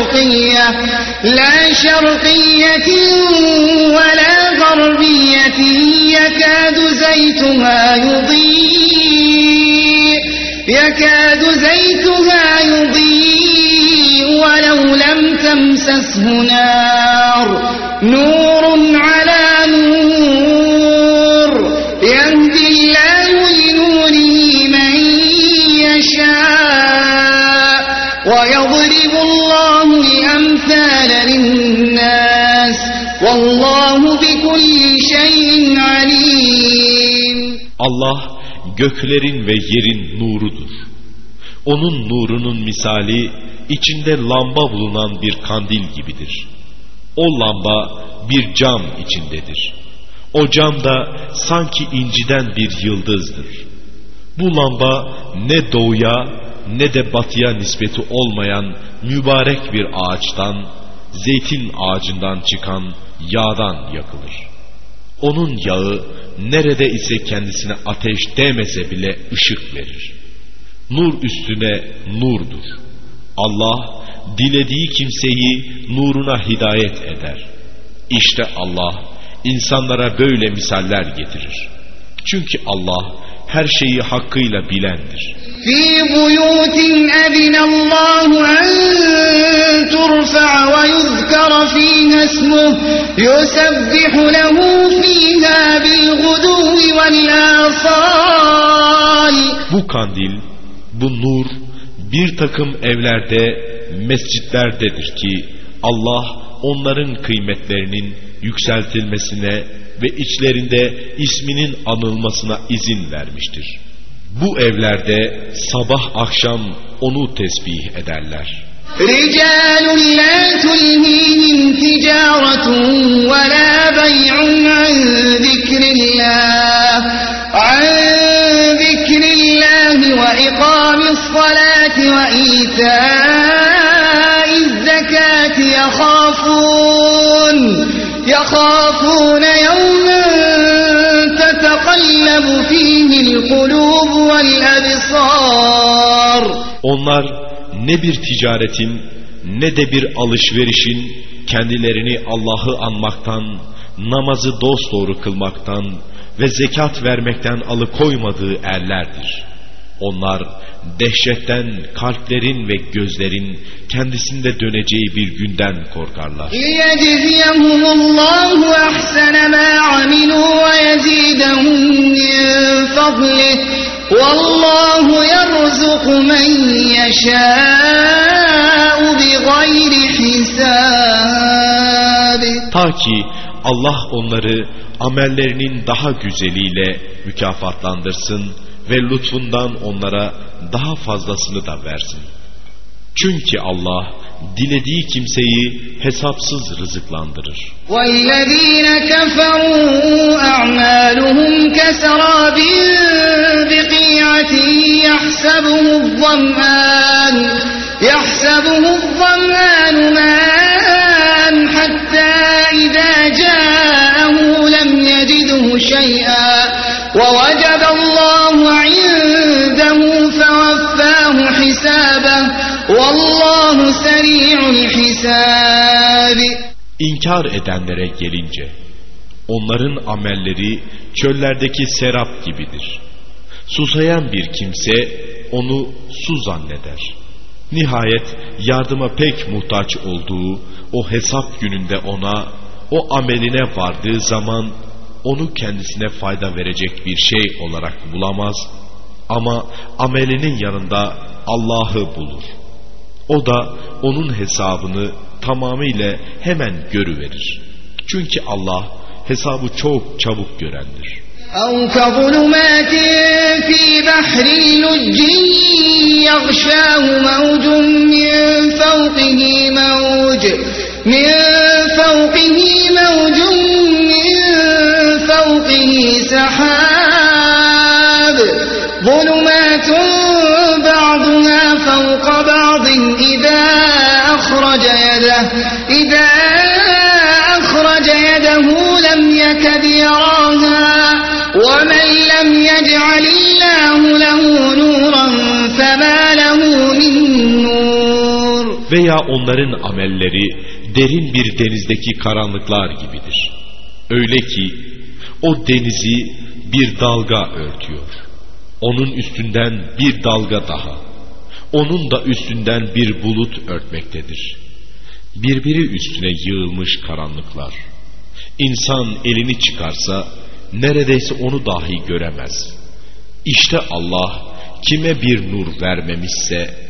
شرقية لا شرقية ولا غربية يكاد زيتها يضيء يكاد زيتها يضيء ولو لم تمسسه نار. نور على Allah göklerin ve yerin nurudur. Onun nurunun misali içinde lamba bulunan bir kandil gibidir. O lamba bir cam içindedir. O cam da sanki inciden bir yıldızdır. Bu lamba ne doğuya ne de batıya nispeti olmayan mübarek bir ağaçtan, zeytin ağacından çıkan yağdan yakılır. Onun yağı nerede ise kendisine ateş değmese bile ışık verir. Nur üstüne nurdur. Allah dilediği kimseyi nuruna hidayet eder. İşte Allah insanlara böyle misaller getirir. Çünkü Allah her şeyi hakkıyla bilendir. Fi buyutin ezinallahu en turfa ve yuzkara fiha ismuh yusabbihu lehu fiha bil guduvi vel asal. Bu kandil, bu nur bir takım evlerde, mescitlerdedir ki Allah onların kıymetlerinin yükseltilmesine ve içlerinde isminin anılmasına izin vermiştir. Bu evlerde sabah akşam onu tesbih ederler. رجال لا تلهيهم تجارة ولا بيع عن ذكر الله عن ذكر الله وإقام الصلاة وإيتاء الزكاة يخافون يخافون يوما تتقلب فيه القلوب والأبصار Onlar ne bir ticaretin ne de bir alışverişin kendilerini Allah'ı anmaktan, namazı dosdoğru kılmaktan ve zekat vermekten alıkoymadığı erlerdir. Onlar dehşetten kalplerin ve gözlerin kendisinde döneceği bir günden korkarlar. Ta ki Allah onları amellerinin daha güzeliyle mükafatlandırsın ve lütfundan onlara daha fazlasını da versin. Çünkü Allah dilediği kimseyi hesapsız rızıklandırır. والذين كفروا أعمالهم كسراب بقيعة يحسبه الظمآن يحسبه الظمآن ماء شيئا ووجد الله عنده فوفاه حسابه والله سريع الحساب İnkar edenlere gelince onların amelleri çöllerdeki serap gibidir. Susayan bir kimse onu su zanneder. Nihayet yardıma pek muhtaç olduğu o hesap gününde ona o ameline vardığı zaman onu kendisine fayda verecek bir şey olarak bulamaz ama amelinin yanında Allah'ı bulur. O da onun hesabını tamamıyla hemen görüverir. Çünkü Allah hesabı çok çabuk görendir. أو كظلمات في بحر لج يغشاه موج من فوقه موج من فوقه موج من فوقه سحاب ظلمات بعضها فوق بعض إذا أخرج يده إذا أخرج يده لم يكد يراها ومن لم يجعل الله له نورا فما له من نور Veya onların amelleri derin bir denizdeki karanlıklar gibidir. Öyle ki o denizi bir dalga örtüyor. Onun üstünden bir dalga daha. Onun da üstünden bir bulut örtmektedir. Birbiri üstüne yığılmış karanlıklar. İnsan elini çıkarsa neredeyse onu dahi göremez. İşte Allah kime bir nur vermemişse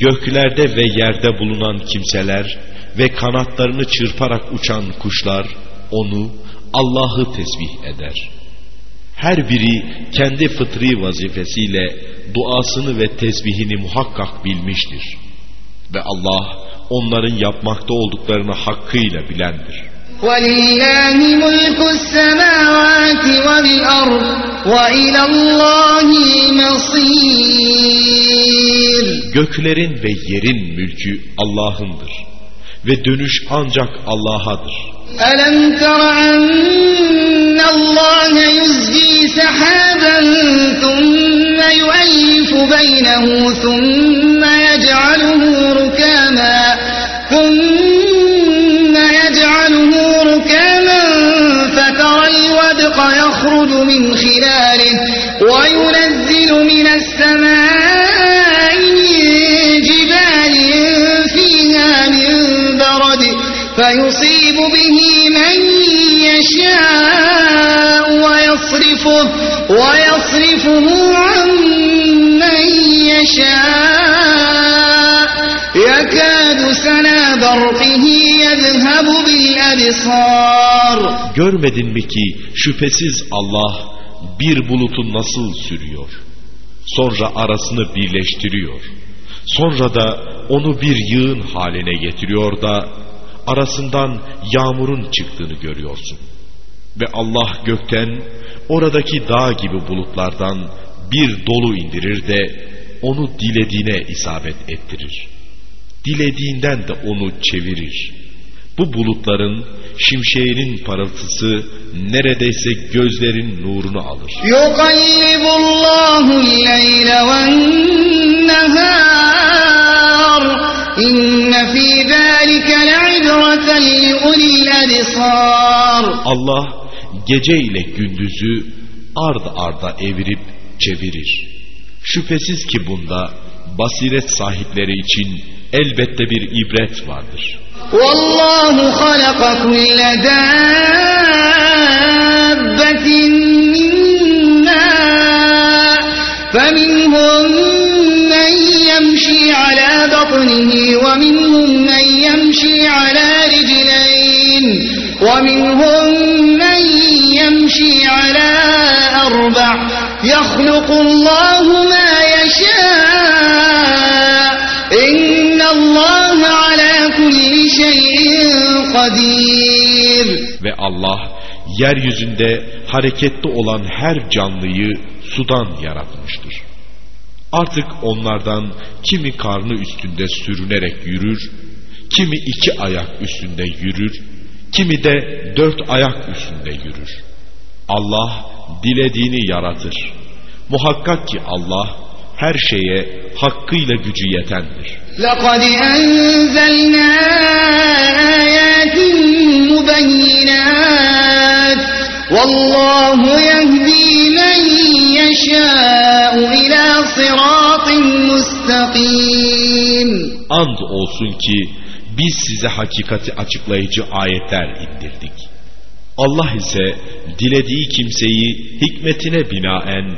Göklerde ve yerde bulunan kimseler ve kanatlarını çırparak uçan kuşlar onu Allah'ı tesbih eder. Her biri kendi fıtri vazifesiyle duasını ve tesbihini muhakkak bilmiştir. Ve Allah onların yapmakta olduklarını hakkıyla bilendir. ولله ملك السماوات والأرض وإلى الله المصير Göklerin ve yerin mülkü Allah'ındır ve dönüş ancak Allah'adır. ألم تر أن الله يزجي سحابا ثم يؤلف بينه ثم يجعله ركاما يخرج من خلاله وينزل من السماء من جبال فيها من برد فيصيب به من يشاء ويصرفه ويصرفه عن من يشاء. يكاد سنا برقه يذهب بالأبصار. Görmedin mi ki şüphesiz Allah bir bulutu nasıl sürüyor? Sonra arasını birleştiriyor. Sonra da onu bir yığın haline getiriyor da arasından yağmurun çıktığını görüyorsun. Ve Allah gökten oradaki dağ gibi bulutlardan bir dolu indirir de onu dilediğine isabet ettirir. Dilediğinden de onu çevirir. Bu bulutların, şimşeğinin parıltısı neredeyse gözlerin nurunu alır. Allah gece ile gündüzü ard arda evirip çevirir. Şüphesiz ki bunda basiret sahipleri için elbette bir ibret vardır. Vallahu halaka kulle dabbetin minna feminhum men yemşi ala batnihi ve minhum men yemşi ala ricleyn ve minhum men yemşi ala arba' yahlukullahu ma yeşâ kadir. Ve Allah yeryüzünde hareketli olan her canlıyı sudan yaratmıştır. Artık onlardan kimi karnı üstünde sürünerek yürür, kimi iki ayak üstünde yürür, kimi de dört ayak üstünde yürür. Allah dilediğini yaratır. Muhakkak ki Allah her şeye hakkıyla gücü yetendir. لقد أنزلنا آيات مبينات والله يهدي من يشاء إلى صراط مستقيم And olsun ki biz size hakikati açıklayıcı ayetler indirdik. Allah ise dilediği kimseyi hikmetine binaen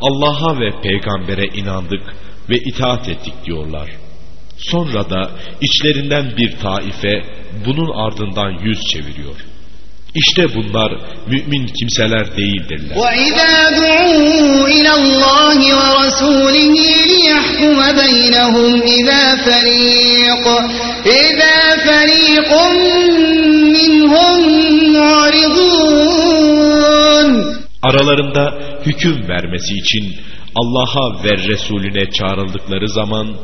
Allah'a ve peygambere inandık ve itaat ettik diyorlar. Sonra da içlerinden bir taife bunun ardından yüz çeviriyor. İşte bunlar mümin kimseler değildirler. وإذا دعوا إلى الله ورسوله ليحكم بينهم إذا فريق إذا فريق منهم معرضون Aralarında hüküm vermesi için Allah'a ve Resulüne çağrıldıkları zaman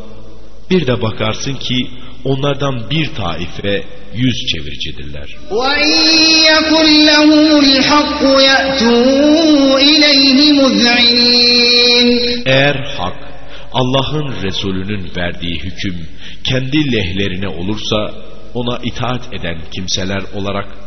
bir de bakarsın ki onlardan bir taife yüz çeviricidirler. Eğer hak Allah'ın Resulünün verdiği hüküm kendi lehlerine olursa ona itaat eden kimseler olarak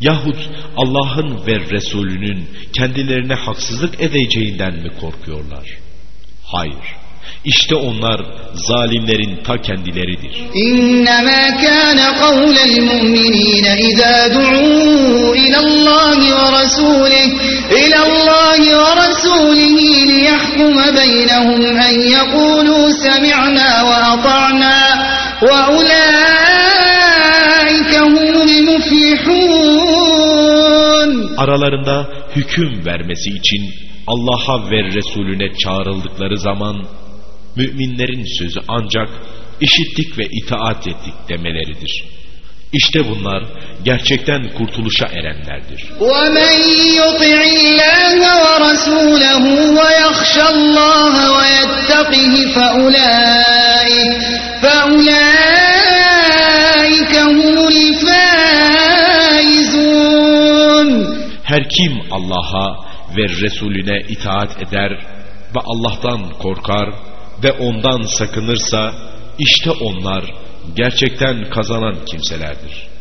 Yahut Allah'ın ve Resulünün kendilerine haksızlık edeceğinden mi korkuyorlar? Hayır. İşte onlar zalimlerin ta kendileridir. İnnemâ kâne kavlel mu'minîne izâ du'û ilallâhi ve rasûlih ilallâhi ve rasûlihi liyahkume beynehum en yekûlû semi'nâ ve ata'nâ ve ulâ Aralarında hüküm vermesi için Allah'a ve Resulüne çağrıldıkları zaman müminlerin sözü ancak işittik ve itaat ettik demeleridir. İşte bunlar gerçekten kurtuluşa erenlerdir. ومن يطع الله ورسوله ويخشى الله ويتقه فأولئك Her kim Allah'a ve Resulüne itaat eder ve Allah'tan korkar ve ondan sakınırsa işte onlar gerçekten kazanan kimselerdir.